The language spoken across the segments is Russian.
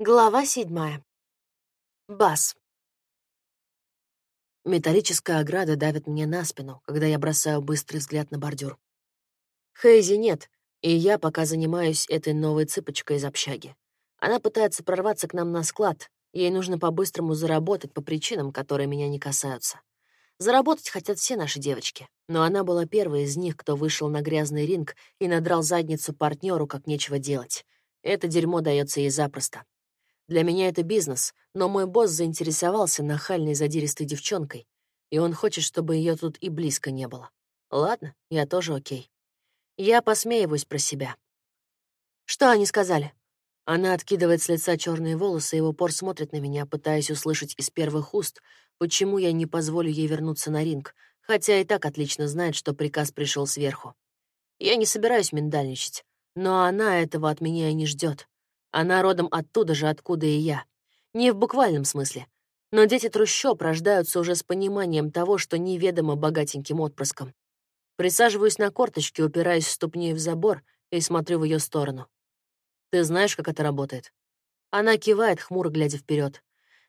Глава седьмая. Бас. Металлическая ограда давит мне на спину, когда я бросаю быстрый взгляд на бордюр. Хейзи нет, и я пока занимаюсь этой новой цыпочкой из общаги. Она пытается прорваться к нам на склад, ей нужно по-быстрому заработать по причинам, которые меня не касаются. Заработать хотят все наши девочки, но она была первой из них, кто вышел на грязный ринг и надрал задницу партнеру, как нечего делать. Это дерьмо дается ей запросто. Для меня это бизнес, но мой босс заинтересовался нахальной задиристой девчонкой, и он хочет, чтобы ее тут и близко не было. Ладно, я тоже окей. Я посмеиваюсь про себя. Что они сказали? Она откидывает с лица черные волосы и в упор смотрит на меня, пытаясь услышать из первых уст, почему я не позволю ей вернуться на ринг, хотя и так отлично знает, что приказ пришел сверху. Я не собираюсь миндальничать, но она этого от меня и не ждет. Она родом оттуда же, откуда и я. Не в буквальном смысле. Но дети трущоб рождаются уже с пониманием того, что неведомо богатеньким отпрыском. Присаживаюсь на корточки, упираясь ступней в забор и смотрю в ее сторону. «Ты знаешь, как это работает?» Она кивает, хмуро глядя вперед.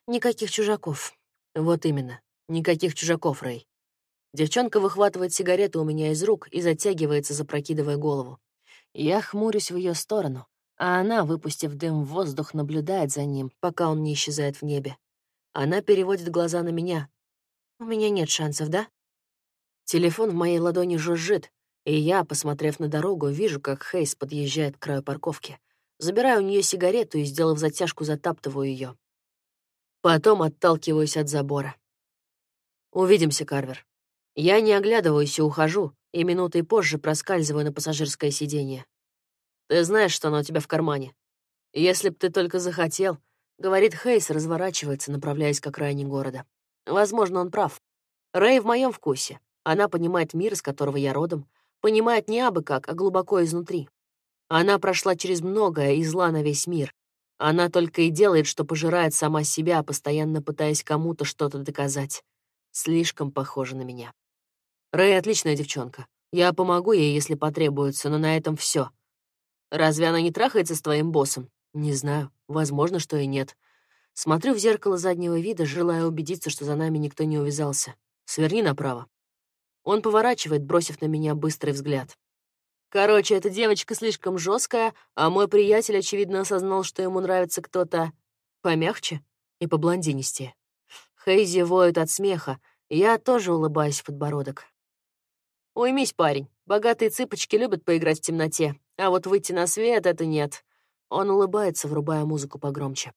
«Никаких чужаков». «Вот именно. Никаких чужаков, Рэй». Девчонка выхватывает сигарету у меня из рук и затягивается, запрокидывая голову. Я хмурюсь в ее сторону, а она, выпустив дым в воздух, наблюдает за ним, пока он не исчезает в небе. Она переводит глаза на меня. «У меня нет шансов, да?» Телефон в моей ладони жужжит, и я, посмотрев на дорогу, вижу, как Хейс подъезжает к краю парковки. Забираю у нее сигарету и, сделав затяжку, затаптываю ее. Потом отталкиваюсь от забора. «Увидимся, Карвер». Я не оглядываюсь и ухожу, и минутой позже проскальзываю на пассажирское сиденье. Ты знаешь, что она у тебя в кармане. Если б ты только захотел, — говорит Хейс, разворачивается, направляясь к окраине города. Возможно, он прав. Рэй в моем вкусе. Она понимает мир, из которого я родом, понимает не абы как, а глубоко изнутри. Она прошла через многое и зла на весь мир. Она только и делает, что пожирает сама себя, постоянно пытаясь кому-то что-то доказать. Слишком похожа на меня. Рэй отличная девчонка. Я помогу ей, если потребуется, но на этом все. Разве она не трахается с твоим боссом? Не знаю. Возможно, что и нет. Смотрю в зеркало заднего вида, желая убедиться, что за нами никто не увязался. Сверни направо. Он поворачивает, бросив на меня быстрый взгляд. Короче, эта девочка слишком жесткая, а мой приятель, очевидно, осознал, что ему нравится кто-то помягче и поблондинистее. Хейзи воет от смеха, я тоже улыбаюсь в подбородок. Уймись, парень. Богатые цыпочки любят поиграть в темноте. А вот выйти на свет — это нет. Он улыбается, врубая музыку погромче.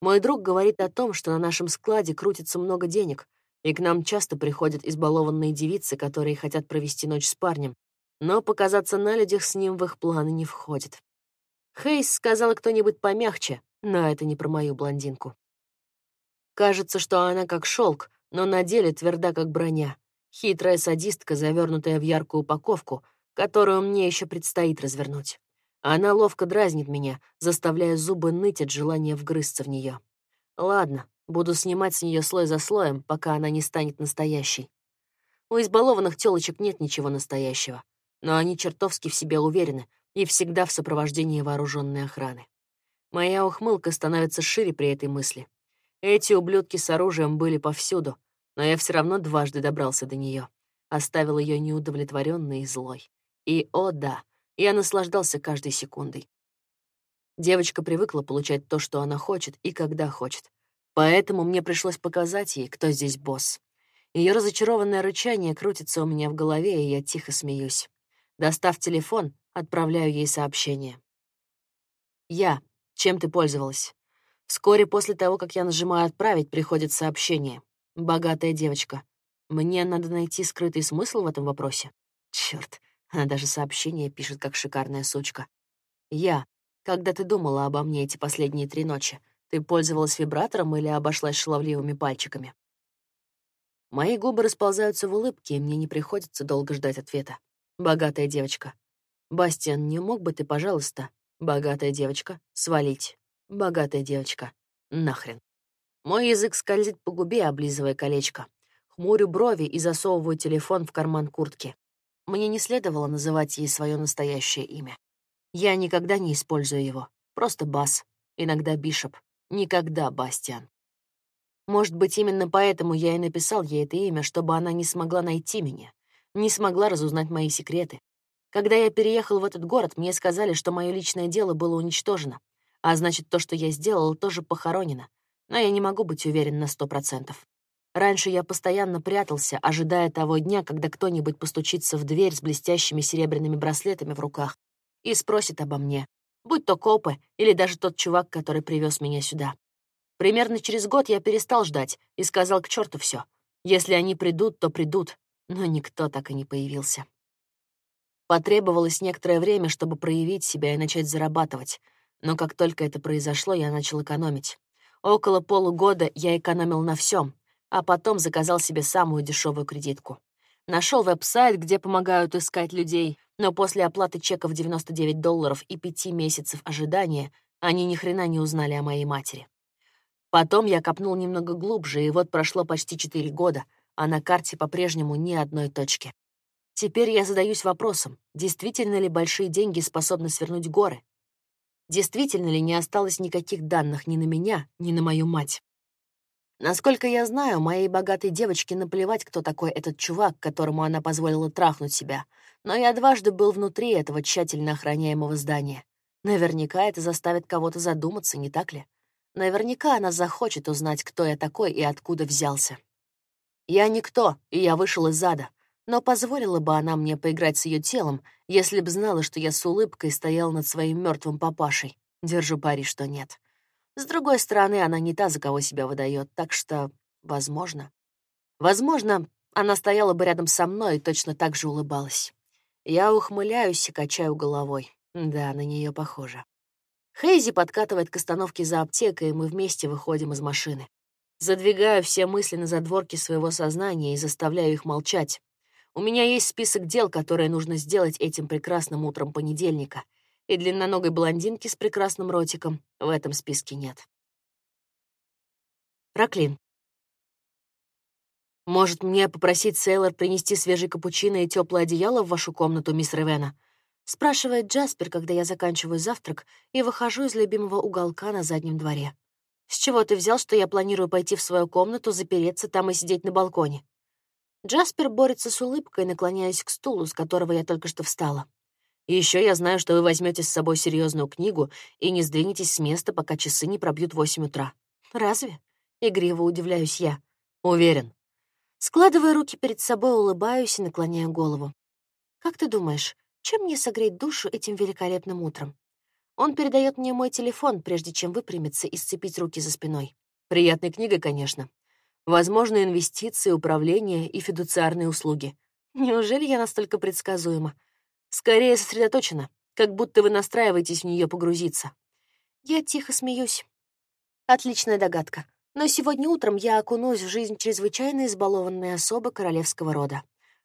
Мой друг говорит о том, что на нашем складе крутится много денег, и к нам часто приходят избалованные девицы, которые хотят провести ночь с парнем, но показаться на людях с ним в их планы не входит. Хейс сказала кто-нибудь помягче, но это не про мою блондинку. Кажется, что она как шелк, но на деле тверда, как броня. Хитрая садистка, завернутая в яркую упаковку — которую мне еще предстоит развернуть. Она ловко дразнит меня, заставляя зубы ныть от желания вгрызться в нее. Ладно, буду снимать с нее слой за слоем, пока она не станет настоящей. У избалованных тёлочек нет ничего настоящего, но они чертовски в себе уверены и всегда в сопровождении вооруженной охраны. Моя ухмылка становится шире при этой мысли. Эти ублюдки с оружием были повсюду, но я все равно дважды добрался до нее, оставил ее неудовлетворенной и злой. И, о да, я наслаждался каждой секундой. Девочка привыкла получать то, что она хочет и когда хочет. Поэтому мне пришлось показать ей, кто здесь босс. Ее разочарованное рычание крутится у меня в голове, и я тихо смеюсь. Достав телефон, отправляю ей сообщение. «Я. Чем ты пользовалась?» Вскоре после того, как я нажимаю «Отправить», приходит сообщение. «Богатая девочка. Мне надо найти скрытый смысл в этом вопросе. Черт, она даже сообщение пишет, как шикарная сучка. Я. Когда ты думала обо мне эти последние три ночи? Ты пользовалась вибратором или обошлась шаловливыми пальчиками? Мои губы расползаются в улыбке, и мне не приходится долго ждать ответа. Богатая девочка. Бастиан, не мог бы ты, пожалуйста, богатая девочка, свалить? Богатая девочка. Нахрен. Мой язык скользит по губе, облизывая колечко. Хмурю брови и засовываю телефон в карман куртки. Мне не следовало называть ей свое настоящее имя. Я никогда не использую его. Просто Бас, иногда Бишоп, Никогда, Бастиан. Может быть, именно поэтому я и написал ей это имя, чтобы она не смогла найти меня, не смогла разузнать мои секреты. Когда я переехал в этот город, мне сказали, что мое личное дело было уничтожено, а значит, то, что я сделал, тоже похоронено. Но я не могу быть уверен на сто процентов. Раньше я постоянно прятался, ожидая того дня, когда кто-нибудь постучится в дверь с блестящими серебряными браслетами в руках и спросит обо мне, будь то копы или даже тот чувак, который привез меня сюда. Примерно через год я перестал ждать и сказал к черту все. Если они придут, то придут, но никто так и не появился. Потребовалось некоторое время, чтобы проявить себя и начать зарабатывать, но как только это произошло, я начал экономить. Около полугода я экономил на всем, а потом заказал себе самую дешевую кредитку. Нашел веб-сайт, где помогают искать людей, но после оплаты чека в 99 долларов и пяти месяцев ожидания они ни хрена не узнали о моей матери. Потом я копнул немного глубже, и вот прошло почти четыре года, а на карте по-прежнему ни одной точки. Теперь я задаюсь вопросом, действительно ли большие деньги способны свернуть горы? Действительно ли не осталось никаких данных ни на меня, ни на мою мать? Насколько я знаю, моей богатой девочке наплевать, кто такой этот чувак, которому она позволила трахнуть себя. Но я дважды был внутри этого тщательно охраняемого здания. Наверняка это заставит кого-то задуматься, не так ли? Наверняка она захочет узнать, кто я такой и откуда взялся. Я никто, и я вышел из ада. Но позволила бы она мне поиграть с ее телом, если б знала, что я с улыбкой стоял над своим мертвым папашей. Держу пари, что нет. С другой стороны, она не та, за кого себя выдает, так что, возможно... Возможно, она стояла бы рядом со мной и точно так же улыбалась. Я ухмыляюсь и качаю головой. Да, на нее похоже. Хейзи подкатывает к остановке за аптекой, и мы вместе выходим из машины. Задвигаю все мысли на задворки своего сознания и заставляю их молчать. У меня есть список дел, которые нужно сделать этим прекрасным утром понедельника, и длинноногой блондинки с прекрасным ротиком в этом списке нет. Раклин. Может, мне попросить Сейлор принести свежий капучино и теплое одеяло в вашу комнату, мисс Ревена? спрашивает Джаспер, когда я заканчиваю завтрак и выхожу из любимого уголка на заднем дворе. «С чего ты взял, что я планирую пойти в свою комнату, запереться там и сидеть на балконе?» Джаспер борется с улыбкой, наклоняясь к стулу, с которого я только что встала. «И еще я знаю, что вы возьмете с собой серьезную книгу и не сдвинетесь с места, пока часы не пробьют восемь утра». «Разве?» — игриво удивляюсь я. «Уверен». Складывая руки перед собой, улыбаюсь и наклоняю голову. «Как ты думаешь, чем мне согреть душу этим великолепным утром? Он передает мне мой телефон, прежде чем выпрямиться и сцепить руки за спиной. Приятная книга, конечно. Возможно, инвестиции, управление и фидуциарные услуги. Неужели я настолько предсказуема? Скорее сосредоточена, как будто вы настраиваетесь в нее погрузиться. Я тихо смеюсь. Отличная догадка. Но сегодня утром я окунусь в жизнь чрезвычайно избалованной особы королевского рода.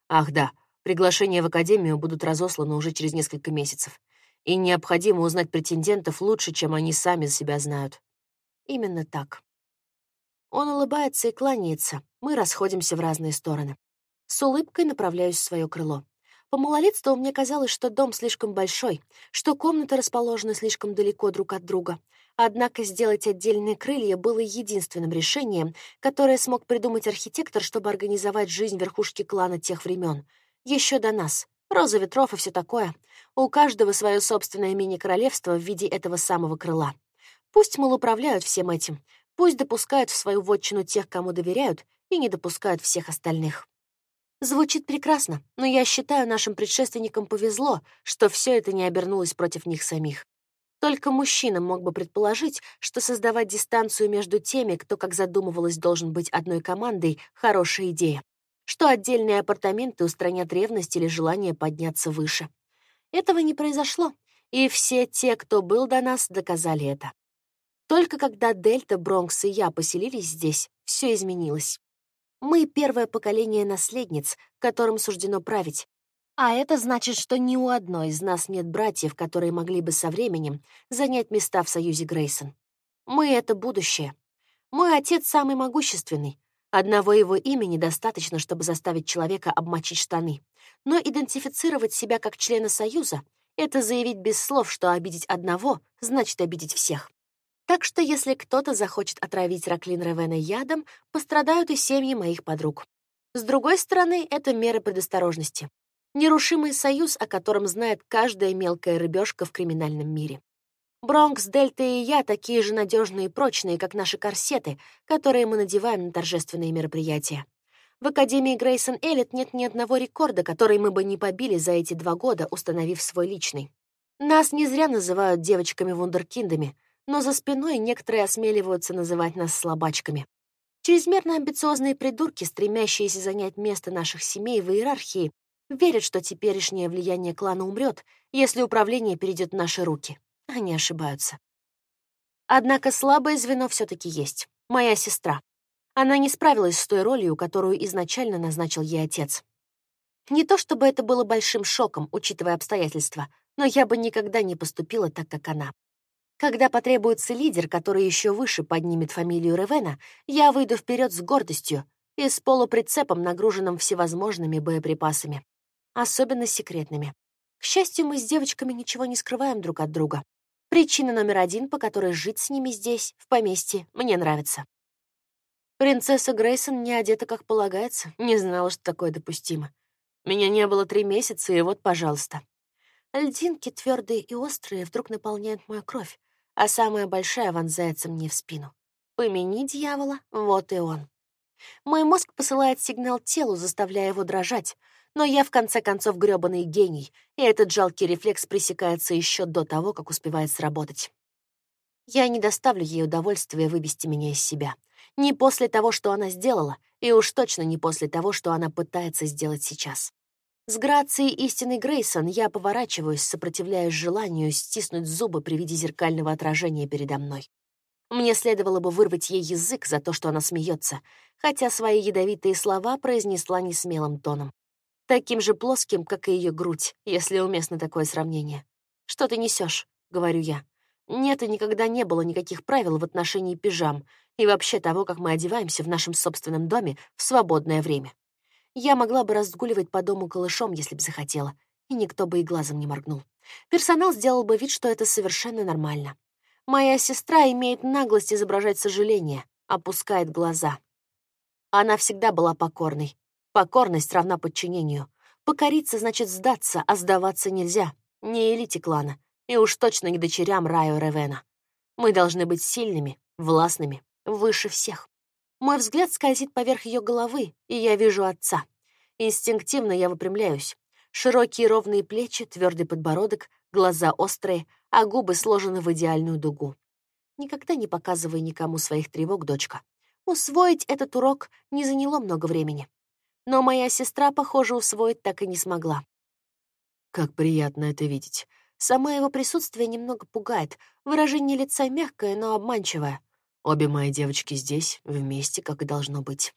Ах да, Приглашения в академию будут разосланы уже через несколько месяцев. И необходимо узнать претендентов лучше, чем они сами себя знают. Именно так. Он улыбается и кланяется. Мы расходимся в разные стороны. С улыбкой направляюсь в свое крыло. По малолетству мне казалось, что дом слишком большой, что комнаты расположены слишком далеко друг от друга. Однако сделать отдельные крылья было единственным решением, которое смог придумать архитектор, чтобы организовать жизнь верхушки клана тех времен — еще до нас. Роза ветров и все такое. У каждого свое собственное мини-королевство в виде этого самого крыла. Пусть, мол, управляют всем этим. Пусть допускают в свою вотчину тех, кому доверяют, и не допускают всех остальных. Звучит прекрасно, но я считаю, нашим предшественникам повезло, что все это не обернулось против них самих. Только мужчина мог бы предположить, что создавать дистанцию между теми, кто, как задумывалось, должен быть одной командой, хорошая идея что отдельные апартаменты устранят ревность или желание подняться выше. Этого не произошло, и все те, кто был до нас, доказали это. Только когда Дельта, Бронкс и я поселились здесь, все изменилось. Мы — первое поколение наследниц, которым суждено править. А это значит, что ни у одной из нас нет братьев, которые могли бы со временем занять места в Союзе Грейсон. Мы — это будущее. Мой отец самый могущественный, Одного его имени достаточно, чтобы заставить человека обмочить штаны. Но идентифицировать себя как члена Союза — это заявить без слов, что обидеть одного значит обидеть всех. Так что если кто-то захочет отравить Раклин Ревена ядом, пострадают и семьи моих подруг. С другой стороны, это меры предосторожности. Нерушимый союз, о котором знает каждая мелкая рыбешка в криминальном мире. Бронкс, Дельта и я такие же надежные и прочные, как наши корсеты, которые мы надеваем на торжественные мероприятия. В Академии Грейсон Эллит нет ни одного рекорда, который мы бы не побили за эти два года, установив свой личный. Нас не зря называют девочками-вундеркиндами, но за спиной некоторые осмеливаются называть нас слабачками. Чрезмерно амбициозные придурки, стремящиеся занять место наших семей в иерархии, верят, что теперешнее влияние клана умрет, если управление перейдет в наши руки. Они ошибаются. Однако слабое звено все таки есть. Моя сестра. Она не справилась с той ролью, которую изначально назначил ей отец. Не то чтобы это было большим шоком, учитывая обстоятельства, но я бы никогда не поступила так, как она. Когда потребуется лидер, который еще выше поднимет фамилию Ревена, я выйду вперед с гордостью и с полуприцепом, нагруженным всевозможными боеприпасами, особенно секретными. К счастью, мы с девочками ничего не скрываем друг от друга. Причина номер один, по которой жить с ними здесь, в поместье, мне нравится. Принцесса Грейсон не одета, как полагается, не знала, что такое допустимо. Меня не было три месяца, и вот, пожалуйста. Льдинки, твердые и острые, вдруг наполняют мою кровь, а самая большая вонзается мне в спину. Помяни дьявола, вот и он. Мой мозг посылает сигнал телу, заставляя его дрожать, но я в конце концов грёбаный гений, и этот жалкий рефлекс пресекается еще до того, как успевает сработать. Я не доставлю ей удовольствия вывести меня из себя. Не после того, что она сделала, и уж точно не после того, что она пытается сделать сейчас. С грацией истинной Грейсон я поворачиваюсь, сопротивляясь желанию стиснуть зубы при виде зеркального отражения передо мной. Мне следовало бы вырвать ей язык за то, что она смеется, хотя свои ядовитые слова произнесла несмелым тоном таким же плоским, как и ее грудь, если уместно такое сравнение. «Что ты несешь? говорю я. «Нет и никогда не было никаких правил в отношении пижам и вообще того, как мы одеваемся в нашем собственном доме в свободное время. Я могла бы разгуливать по дому колышом, если бы захотела, и никто бы и глазом не моргнул. Персонал сделал бы вид, что это совершенно нормально. Моя сестра имеет наглость изображать сожаление, опускает глаза. Она всегда была покорной, Покорность равна подчинению. Покориться значит сдаться, а сдаваться нельзя. Не элите клана. И уж точно не дочерям Раю Ревена. Мы должны быть сильными, властными, выше всех. Мой взгляд скользит поверх ее головы, и я вижу отца. Инстинктивно я выпрямляюсь. Широкие ровные плечи, твердый подбородок, глаза острые, а губы сложены в идеальную дугу. Никогда не показывай никому своих тревог, дочка. Усвоить этот урок не заняло много времени но моя сестра, похоже, усвоить так и не смогла. Как приятно это видеть. Само его присутствие немного пугает. Выражение лица мягкое, но обманчивое. Обе мои девочки здесь, вместе, как и должно быть.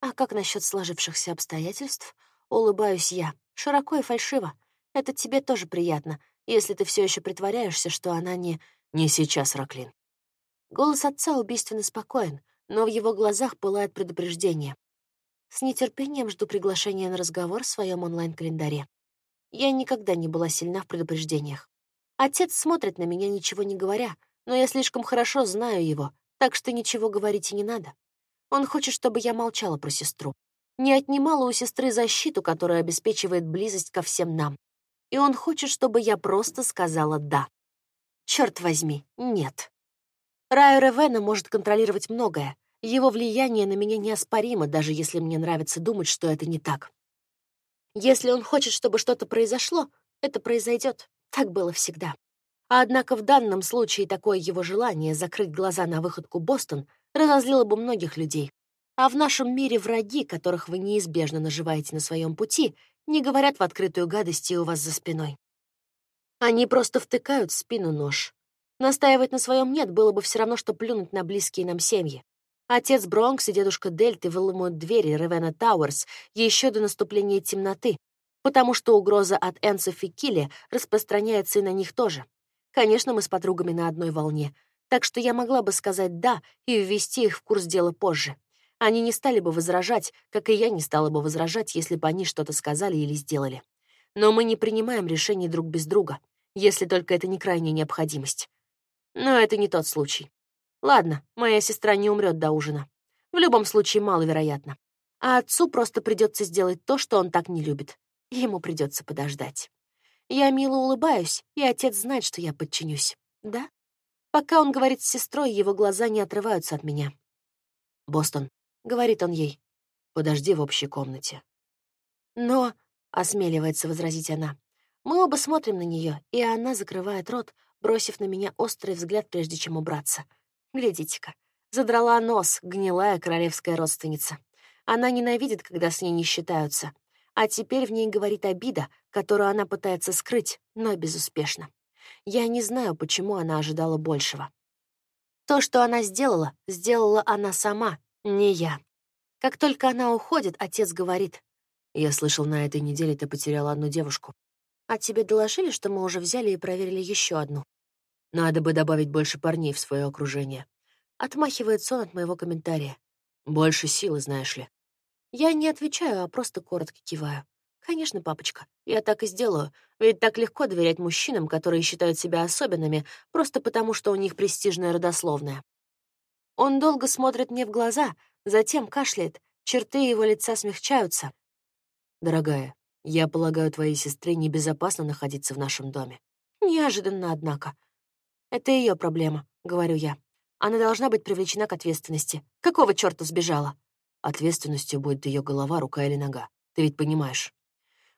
А как насчет сложившихся обстоятельств? Улыбаюсь я, широко и фальшиво. Это тебе тоже приятно, если ты все еще притворяешься, что она не... Не сейчас, Раклин. Голос отца убийственно спокоен, но в его глазах пылает предупреждение. С нетерпением жду приглашения на разговор в своем онлайн-календаре. Я никогда не была сильна в предупреждениях. Отец смотрит на меня, ничего не говоря, но я слишком хорошо знаю его, так что ничего говорить и не надо. Он хочет, чтобы я молчала про сестру. Не отнимала у сестры защиту, которая обеспечивает близость ко всем нам. И он хочет, чтобы я просто сказала «да». Черт возьми, нет. Раю Ревена может контролировать многое, его влияние на меня неоспоримо, даже если мне нравится думать, что это не так. Если он хочет, чтобы что-то произошло, это произойдет. Так было всегда. Однако в данном случае такое его желание закрыть глаза на выходку Бостон разозлило бы многих людей. А в нашем мире враги, которых вы неизбежно наживаете на своем пути, не говорят в открытую гадости у вас за спиной. Они просто втыкают в спину нож. Настаивать на своем «нет» было бы все равно, что плюнуть на близкие нам семьи. Отец Бронкс и дедушка Дельты выломают двери Ревена Тауэрс еще до наступления темноты, потому что угроза от Энсов и Килли распространяется и на них тоже. Конечно, мы с подругами на одной волне, так что я могла бы сказать «да» и ввести их в курс дела позже. Они не стали бы возражать, как и я не стала бы возражать, если бы они что-то сказали или сделали. Но мы не принимаем решений друг без друга, если только это не крайняя необходимость. Но это не тот случай. Ладно, моя сестра не умрет до ужина. В любом случае, маловероятно. А отцу просто придется сделать то, что он так не любит. Ему придется подождать. Я мило улыбаюсь, и отец знает, что я подчинюсь. Да? Пока он говорит с сестрой, его глаза не отрываются от меня. «Бостон», — говорит он ей, — «подожди в общей комнате». «Но», — осмеливается возразить она, — мы оба смотрим на нее, и она закрывает рот, бросив на меня острый взгляд, прежде чем убраться. Глядите-ка, задрала нос, гнилая королевская родственница. Она ненавидит, когда с ней не считаются. А теперь в ней говорит обида, которую она пытается скрыть, но безуспешно. Я не знаю, почему она ожидала большего. То, что она сделала, сделала она сама, не я. Как только она уходит, отец говорит. «Я слышал, на этой неделе ты потеряла одну девушку. А тебе доложили, что мы уже взяли и проверили еще одну?» Надо бы добавить больше парней в свое окружение. Отмахивается он от моего комментария. Больше силы, знаешь ли. Я не отвечаю, а просто коротко киваю. Конечно, папочка, я так и сделаю, ведь так легко доверять мужчинам, которые считают себя особенными, просто потому что у них престижная родословная. Он долго смотрит мне в глаза, затем кашляет, черты его лица смягчаются. «Дорогая, я полагаю, твоей сестре небезопасно находиться в нашем доме». Неожиданно, однако. Это ее проблема, говорю я. Она должна быть привлечена к ответственности. Какого черта сбежала? Ответственностью будет ее голова, рука или нога. Ты ведь понимаешь.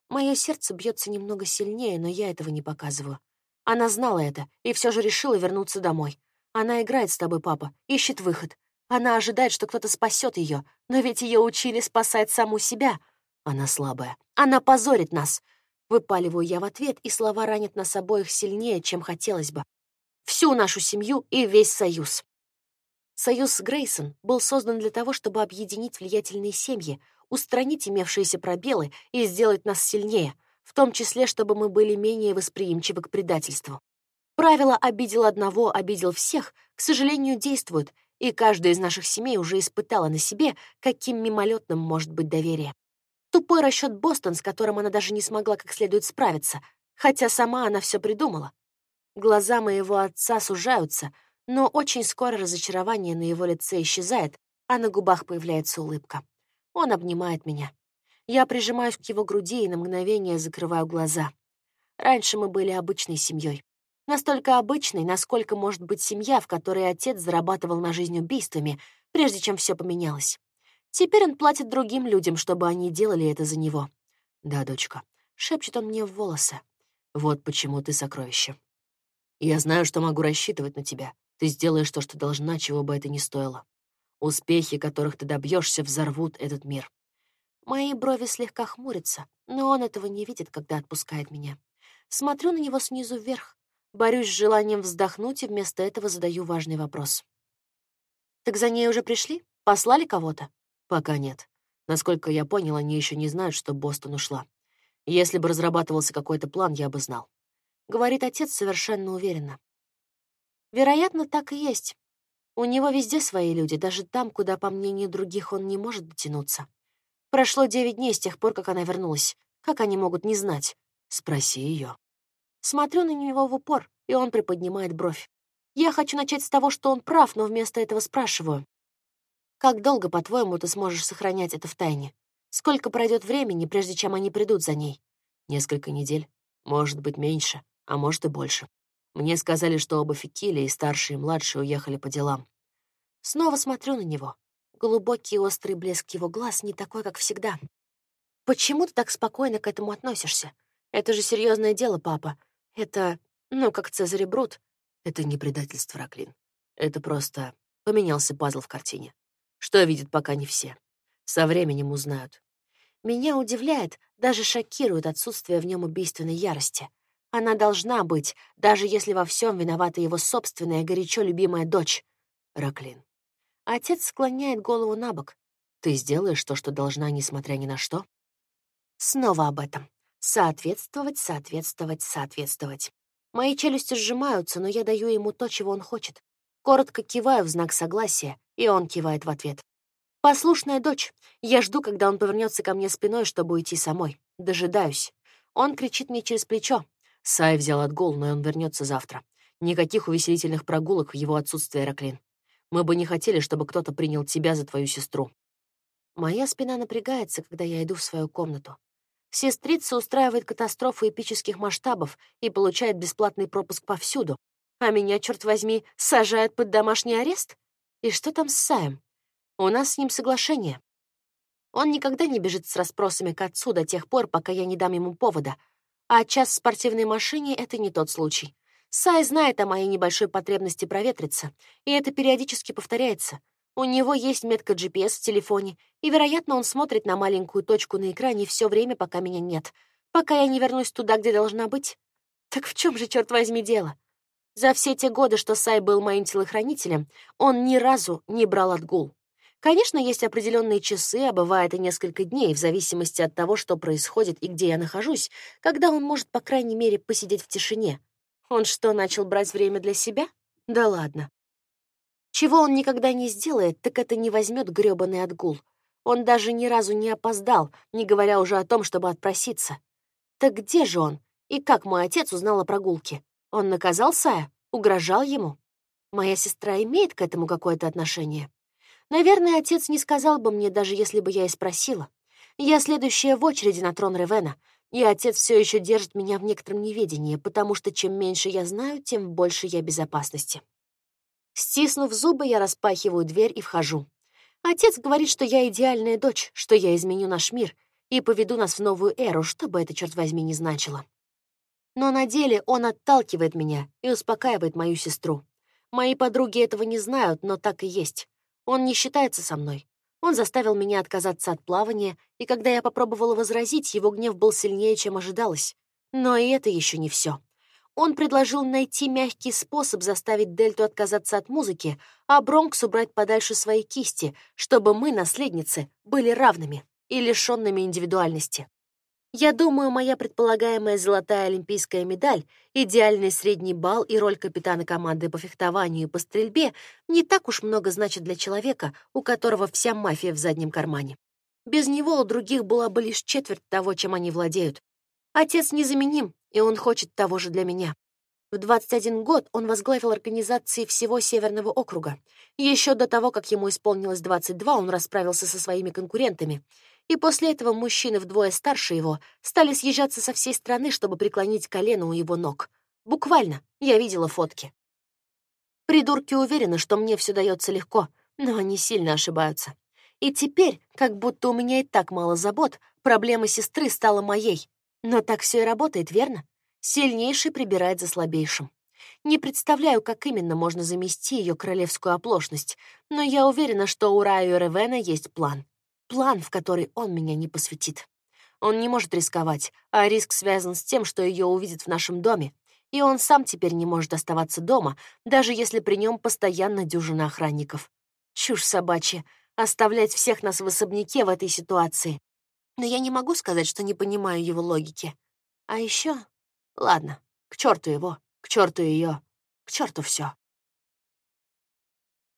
Мое сердце бьется немного сильнее, но я этого не показываю. Она знала это и все же решила вернуться домой. Она играет с тобой, папа, ищет выход. Она ожидает, что кто-то спасет ее, но ведь ее учили спасать саму себя. Она слабая. Она позорит нас. Выпаливаю я в ответ, и слова ранят нас обоих сильнее, чем хотелось бы всю нашу семью и весь союз. Союз Грейсон был создан для того, чтобы объединить влиятельные семьи, устранить имевшиеся пробелы и сделать нас сильнее, в том числе, чтобы мы были менее восприимчивы к предательству. Правило «обидел одного, обидел всех» к сожалению, действует, и каждая из наших семей уже испытала на себе, каким мимолетным может быть доверие. Тупой расчет Бостон, с которым она даже не смогла как следует справиться, хотя сама она все придумала. Глаза моего отца сужаются, но очень скоро разочарование на его лице исчезает, а на губах появляется улыбка. Он обнимает меня. Я прижимаюсь к его груди и на мгновение закрываю глаза. Раньше мы были обычной семьей. Настолько обычной, насколько может быть семья, в которой отец зарабатывал на жизнь убийствами, прежде чем все поменялось. Теперь он платит другим людям, чтобы они делали это за него. «Да, дочка», — шепчет он мне в волосы. «Вот почему ты сокровище». Я знаю, что могу рассчитывать на тебя. Ты сделаешь то, что должна, чего бы это ни стоило. Успехи, которых ты добьешься, взорвут этот мир. Мои брови слегка хмурятся, но он этого не видит, когда отпускает меня. Смотрю на него снизу вверх, борюсь с желанием вздохнуть и вместо этого задаю важный вопрос. «Так за ней уже пришли? Послали кого-то?» «Пока нет. Насколько я понял, они еще не знают, что Бостон ушла. Если бы разрабатывался какой-то план, я бы знал. — говорит отец совершенно уверенно. Вероятно, так и есть. У него везде свои люди, даже там, куда, по мнению других, он не может дотянуться. Прошло девять дней с тех пор, как она вернулась. Как они могут не знать? Спроси ее. Смотрю на него в упор, и он приподнимает бровь. Я хочу начать с того, что он прав, но вместо этого спрашиваю. Как долго, по-твоему, ты сможешь сохранять это в тайне? Сколько пройдет времени, прежде чем они придут за ней? Несколько недель, может быть, меньше а может и больше. Мне сказали, что оба Фикили, и старший, и младший, уехали по делам. Снова смотрю на него. Глубокий острый блеск его глаз не такой, как всегда. Почему ты так спокойно к этому относишься? Это же серьезное дело, папа. Это, ну, как Цезарь Брут. Это не предательство, Раклин. Это просто поменялся пазл в картине. Что видят пока не все. Со временем узнают. Меня удивляет, даже шокирует отсутствие в нем убийственной ярости. Она должна быть, даже если во всем виновата его собственная, горячо любимая дочь. Раклин. Отец склоняет голову на бок. Ты сделаешь то, что должна, несмотря ни на что? Снова об этом. Соответствовать, соответствовать, соответствовать. Мои челюсти сжимаются, но я даю ему то, чего он хочет. Коротко киваю в знак согласия, и он кивает в ответ. Послушная дочь. Я жду, когда он повернется ко мне спиной, чтобы уйти самой. Дожидаюсь. Он кричит мне через плечо. Сай взял отгул, но он вернется завтра. Никаких увеселительных прогулок в его отсутствие, Раклин. Мы бы не хотели, чтобы кто-то принял тебя за твою сестру». Моя спина напрягается, когда я иду в свою комнату. Сестрица устраивает катастрофу эпических масштабов и получает бесплатный пропуск повсюду. А меня, черт возьми, сажают под домашний арест? И что там с Саем? У нас с ним соглашение. Он никогда не бежит с расспросами к отцу до тех пор, пока я не дам ему повода. А час в спортивной машине — это не тот случай. Сай знает о моей небольшой потребности проветриться, и это периодически повторяется. У него есть метка GPS в телефоне, и, вероятно, он смотрит на маленькую точку на экране все время, пока меня нет, пока я не вернусь туда, где должна быть. Так в чем же, черт возьми, дело? За все те годы, что Сай был моим телохранителем, он ни разу не брал отгул. Конечно, есть определенные часы, а бывает и несколько дней, в зависимости от того, что происходит и где я нахожусь, когда он может, по крайней мере, посидеть в тишине. Он что, начал брать время для себя? Да ладно. Чего он никогда не сделает, так это не возьмет грёбаный отгул. Он даже ни разу не опоздал, не говоря уже о том, чтобы отпроситься. Так где же он? И как мой отец узнал о прогулке? Он наказал Сая? Угрожал ему? Моя сестра имеет к этому какое-то отношение? Наверное, отец не сказал бы мне, даже если бы я и спросила. Я следующая в очереди на трон Ревена, и отец все еще держит меня в некотором неведении, потому что чем меньше я знаю, тем больше я безопасности. Стиснув зубы, я распахиваю дверь и вхожу. Отец говорит, что я идеальная дочь, что я изменю наш мир и поведу нас в новую эру, что бы это, черт возьми, не значило. Но на деле он отталкивает меня и успокаивает мою сестру. Мои подруги этого не знают, но так и есть. Он не считается со мной. Он заставил меня отказаться от плавания, и когда я попробовала возразить, его гнев был сильнее, чем ожидалось. Но и это еще не все. Он предложил найти мягкий способ заставить Дельту отказаться от музыки, а Бронкс убрать подальше свои кисти, чтобы мы, наследницы, были равными и лишенными индивидуальности. Я думаю, моя предполагаемая золотая олимпийская медаль, идеальный средний балл и роль капитана команды по фехтованию и по стрельбе не так уж много значит для человека, у которого вся мафия в заднем кармане. Без него у других была бы лишь четверть того, чем они владеют. Отец незаменим, и он хочет того же для меня. В 21 год он возглавил организации всего Северного округа. Еще до того, как ему исполнилось 22, он расправился со своими конкурентами — и после этого мужчины вдвое старше его стали съезжаться со всей страны, чтобы преклонить колено у его ног. Буквально, я видела фотки. Придурки уверены, что мне все дается легко, но они сильно ошибаются. И теперь, как будто у меня и так мало забот, проблема сестры стала моей. Но так все и работает, верно? Сильнейший прибирает за слабейшим. Не представляю, как именно можно замести ее королевскую оплошность, но я уверена, что у Раю Ревена есть план. План, в который он меня не посвятит. Он не может рисковать, а риск связан с тем, что ее увидят в нашем доме, и он сам теперь не может оставаться дома, даже если при нем постоянно дюжина охранников. Чушь собачья, оставлять всех нас в особняке в этой ситуации. Но я не могу сказать, что не понимаю его логики. А еще, Ладно, к черту его, к черту ее, к черту все.